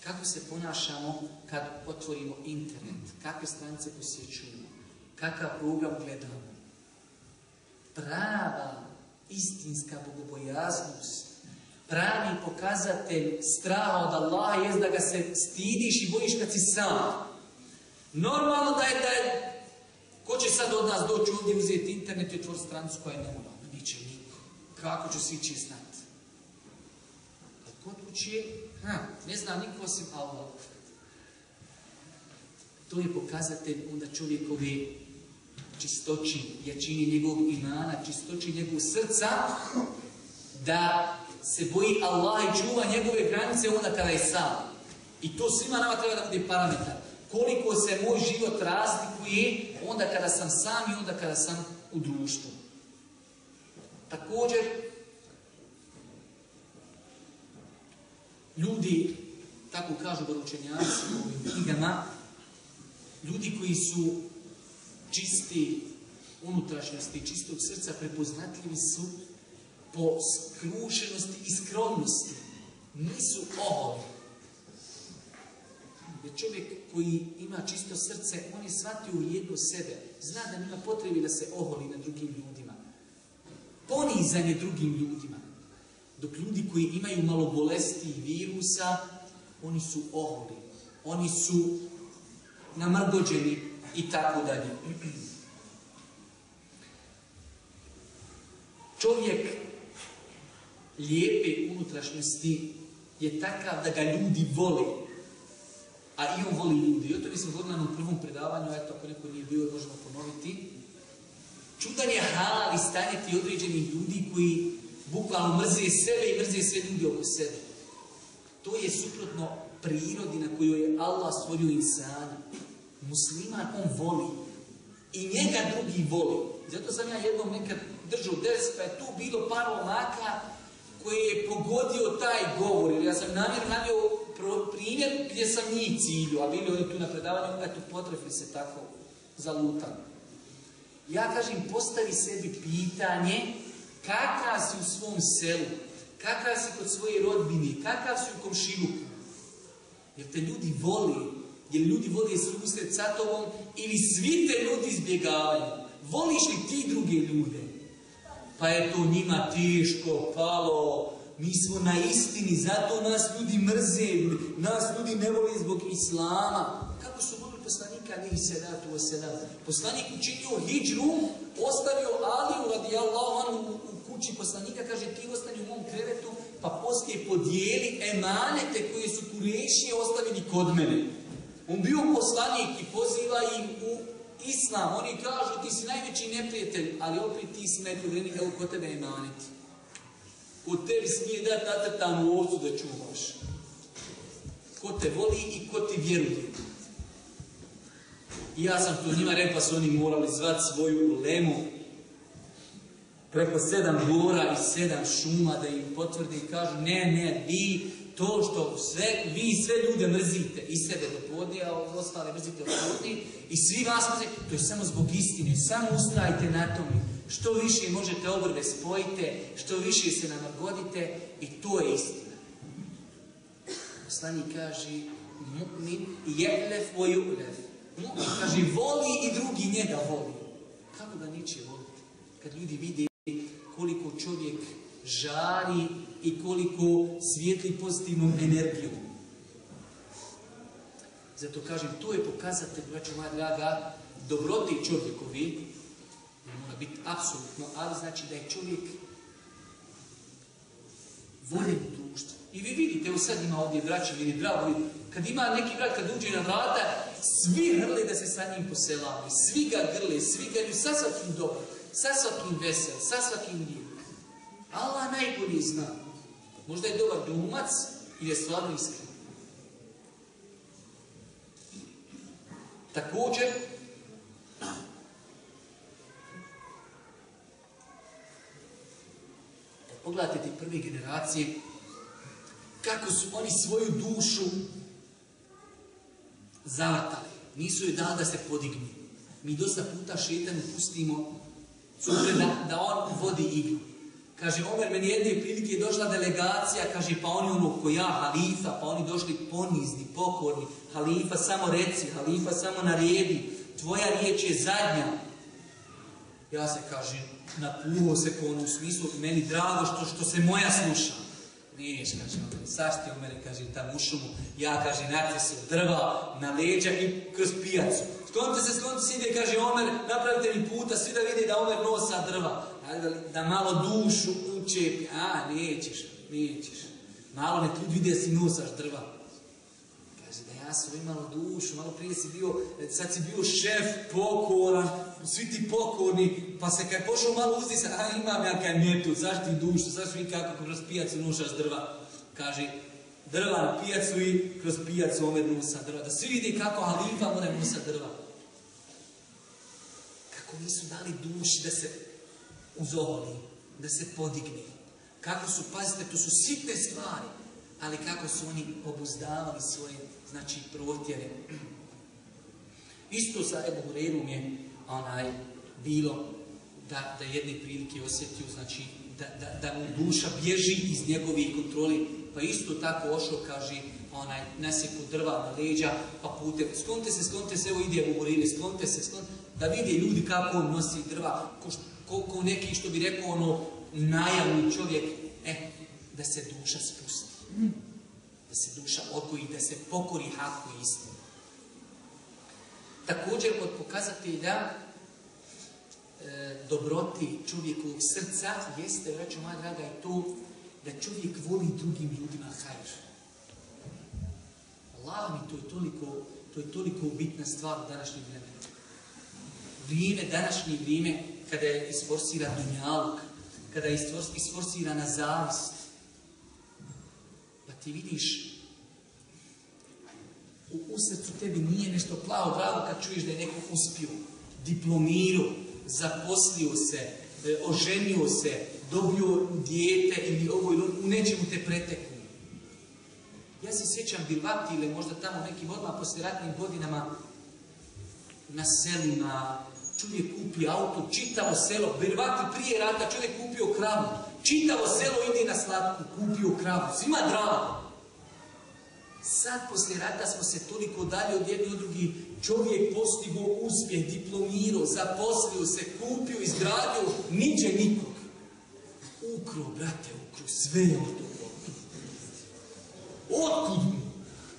Kako se ponašamo kad otvorimo internet? Kakve stranice posjećujemo? Kakav program gledamo? Prava istinska bogobojaznost, pravi pokazatelj straha od Allaha je da ga se stidiš i bojiš kad si sam. Normalno da je da je, ko će sad od nas doći ovdje uzeti internet i otvoriti stranicu koja je? Niće niko. Kako ću svi će znati? Kod kući ha, ne zna niko osim Allah. To je pokazatelj onda čovjekovi čistoći, jačini njegovog imana, čistoći njegovog srca, da se boji Allah i čuva njegove granice onda kada je sam. I to svima nama treba da bude parametar. Koliko se moj život razlikuje onda kada sam sam i onda kada sam u društvu. Također, ljudi, tako kažu baručenjaci u ovim knjigama, ljudi koji su čisti unutrašnjosti, čistog srca, prepoznatljivi su po skrušenosti i skromnosti. Nisu oholi. Jer čovjek koji ima čisto srce, on je shvatio u sebe. Zna da nema potrebi da se oholi na drugim ljudima. Ponizan je drugim ljudima. Dok ljudi koji imaju malo bolesti i virusa, oni su oholi. Oni su namrgođeni i tako dalje. Čovjek lijepe unutrašnjosti je takav da ga ljudi vole. A i on voli ljudi. I to smo govorili na prvom predavanju, eto ako neko nije bio, možemo ponoviti. Čudan je hal i stanje ti određenih ljudi koji bukvalno mrze sebe i mrze sve ljudi oko sebe. To je suprotno prirodi na kojoj je Allah stvorio insana. musliman on voli. I njega drugi voli. Zato sam ja jednom nekad držao des, pa je tu bilo par omaka koji je pogodio taj govor. Ja sam namjerno navio primjer gdje sam njih cilju, a bili oni tu na predavanju, eto potrefili se tako zalutano. Ja kažem, postavi sebi pitanje kakav si u svom selu, kakav si kod svoje rodbine, kakav si u komšiluku. Jer te ljudi voli, jer ljudi voli se usred sa tobom ili svi te ljudi izbjegavaju. Voliš li ti druge ljude? Pa je to njima teško, palo, mi smo na istini, zato nas ljudi mrze, nas ljudi ne voli zbog Islama. Kako su volili poslanika alihi salatu wasalam? Poslanik učinio hijđru, ostavio Aliju radi Allah u kući poslanika, kaže ti ostani u mom krevetu, pa poslije podijeli emanete koje su kurešije ostavili kod mene. On bio poslanik i poziva im u islam. Oni kažu ti si najveći neprijatelj, ali opet ti si najpovrednik, evo kod tebe emaneti. Kod tebi smije dati natrtanu ovcu da čuvaš. Ko te voli i ko ti vjeruje. I ja sam to njima rekao, su oni morali zvati svoju lemu preko sedam gora i sedam šuma da im potvrdi i kažu ne, ne, vi to što sve, vi sve ljude mrzite i sebe do podne, a ostale mrzite od podne i svi vas mrzite, to je samo zbog istine, samo ustrajte na tome. Što više možete obrve spojite, što više se namrgodite i to je istina. Poslanik kaže, mu'min jelef o ju'lef. Mu'min kaže, voli i drugi njega voli. Kako ga neće voliti? Kad ljudi vide koliko čovjek žari i koliko svijetli pozitivnom energijom. Zato kažem, to je pokazatelj, braćo moja draga, dobroti čovjekovi, mora biti apsolutno, ali znači da je čovjek voljen društvu. I vi vidite, evo sad ima ovdje braće, ili drago, kad ima neki brat, kad uđe na vrata, svi hrle da se sa njim poselaju, svi ga grle, svi ga sa svakim dobro, sa svakim vesel, sa svakim lijep. Allah najbolji zna. Možda je dobar glumac ili je stvarno iskren. Također, pogledajte ti prve generacije, kako su oni svoju dušu zavatali. Nisu joj dali da se podignu. Mi dosta puta šetanu pustimo da, da on vodi igru. Kaže, Omer, meni jedne prilike je došla delegacija, kaže, pa oni ono ko ja, halifa, pa oni došli ponizni, pokorni. Halifa, samo reci, halifa, samo naredi. Tvoja riječ je zadnja. Ja se, kaže, napuho se ono u smislu, meni drago što, što se moja sluša. Niješ, kaže, sašti u mene, kaže, tam u šumu. Ja, kaže, nate se drva na leđa i kroz pijacu. Sklonite se, sklonite se, ide, kaže, Omer, napravite mi puta, svi da vide da Omer nosa drva da malo dušu učepi. A, nećeš, nećeš. Malo ne tu vidi da si nosaš drva. Ja sam dušu, malo prije si bio, sad si bio šef, pokoran, svi ti pokorni, pa se kad pošao malo uzdi se, a imam ja kaj metu, zašto ti dušu, zašto vi kako kroz pijacu nošaš drva. Kaže, drva na pijacu i kroz pijacu ove nosa drva. Da svi vidi kako halifa mora nosa drva. Kako nisu dali duši da se uzoholi, da se podigne. Kako su, pazite, to su sitne stvari, ali kako su oni obuzdavali svoje, znači, protjere. Isto sa Ebu je onaj, bilo da, da jedne prilike osjetio, znači, da, da, da mu duša bježi iz njegovih kontroli, pa isto tako ošo, kaže, onaj, nasjeku drva na leđa, pa pute, sklonite se, sklonite se, evo ide Ebu Hureyre, sklonite se, sklonite, da vide ljudi kako on nosi drva, ko, neki što bi rekao ono najavu čovjek, e, da se duša spusti. Da se duša odgoji, da se pokori haku istinu. Također od pokazatelja e, dobroti čovjekovog srca jeste, vraću moja draga, i to da čovjek voli drugim ljudima hajr. Allah mi, to je toliko, to toliko bitna stvar u današnjem vremenu. Vrijeme, današnje vrijeme, kada je isforsiran dunjaluk, kada je isforsirana zavist, ti vidiš u, u srcu tebi nije nešto plavo drago kad čuješ da je neko uspio, diplomirao, zaposlio se, e, oženio se, dobio dijete ili ovo ili ono, u nečemu te preteknu. Ja se sjećam Bilvati ili možda tamo nekim odmah posljeratnim godinama na selima, čovjek kupi auto, čitavo selo, Bilvati prije rata čovjek kupio kravu, čitavo selo ide na slatku, kupio kravu, svima drago. Sad poslije rata smo se toliko dalje od jedni od drugih. Čovjek postigao uspjeh, diplomirao, zaposlio se, kupio, izgradio, niđe nikog. Ukro, brate, ukro, sve je od toga. Otkud mu?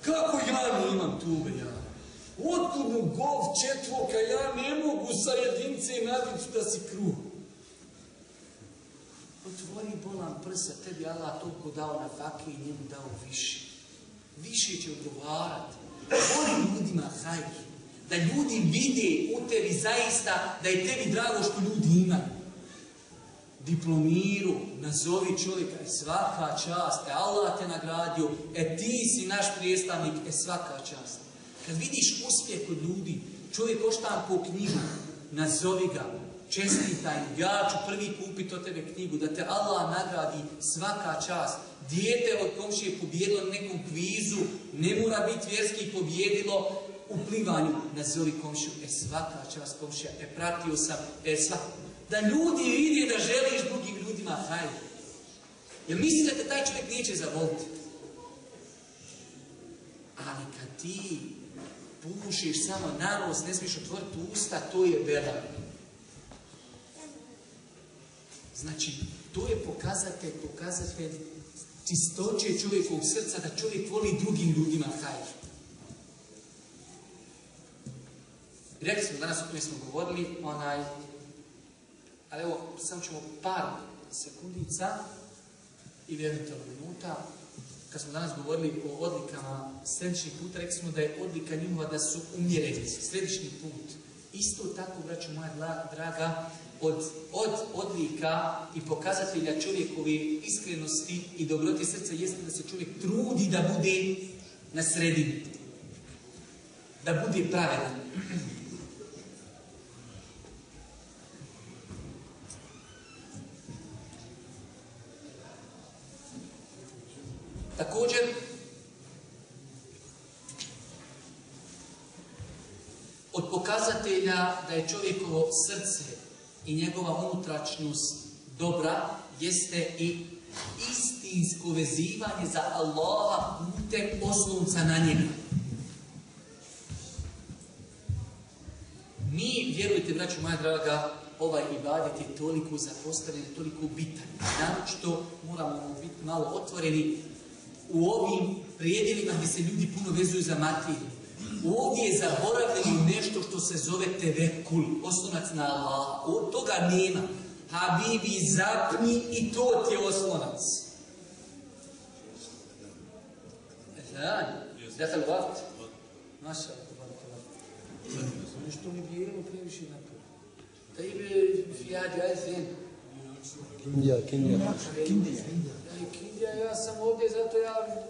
Kako ja ne imam tube, ja? Otkud mu golf četvoka, ja ne mogu sa jedince i nadicu da si kruh. Otvori bolan prsa, tebi Allah toliko dao na fake i njemu dao više više će odgovarati. Voli ljudima hajr. Da ljudi vide u tebi zaista da je tebi drago što ljudi imaju. Diplomiru, nazovi čovjeka, e svaka čast, e Allah te nagradio, e ti si naš prijestavnik, e svaka čast. Kad vidiš uspjeh kod ljudi, čovjek oštampo knjigu, nazovi ga, čestitaj, ja ću prvi kupiti od tebe knjigu, da te Allah nagradi svaka čast. Dijete od komšije pobjedilo na nekom kvizu, ne mora biti vjerski pobjedilo u plivanju. Nazovi komšiju, e svaka čast komšija, e pratio sam, e svaka. Da ljudi vidi da želiš drugim ljudima hajde. Jer mislite da te taj čovjek neće zavoliti. Ali kad ti pušiš samo na nos, ne smiješ otvoriti usta, to je bela. Znači, to je pokazatelj, pokazatelj čistoće čovjekovog srca, da čovjek voli drugim ljudima hajr. Rekli smo danas o tome smo govorili, onaj, ali evo, samo ćemo par sekundica ili eventualno minuta, kad smo danas govorili o odlikama središnjih puta, rekli smo da je odlika njihova da su umjereni, središnji put. Isto tako, braću moja draga, od, od odlika i pokazatelja čovjekove iskrenosti i dobroti srca jeste da se čovjek trudi da bude na sredini. Da bude pravedan. Također, od pokazatelja da je čovjekovo srce i njegova unutračnost dobra jeste i istinsko vezivanje za Allaha putem oslunca na njega. Mi, vjerujte, braću moja draga, ovaj ibadet je toliko zapostavljen, toliko bitan. Naročito moramo biti malo otvoreni u ovim prijedjelima gdje se ljudi puno vezuju za materiju. Mnogi je zaboravljeno nešto što se zove tevekul, oslonac na Allah. Od toga nema. Habibi, zapni i to ti je oslonac. Znani, dakle vat. Maša, Nešto mi bijelo previše. Da ime ja Jajzen. Kindija, Kindija. Kindija, ja sam ovdje, zato ja...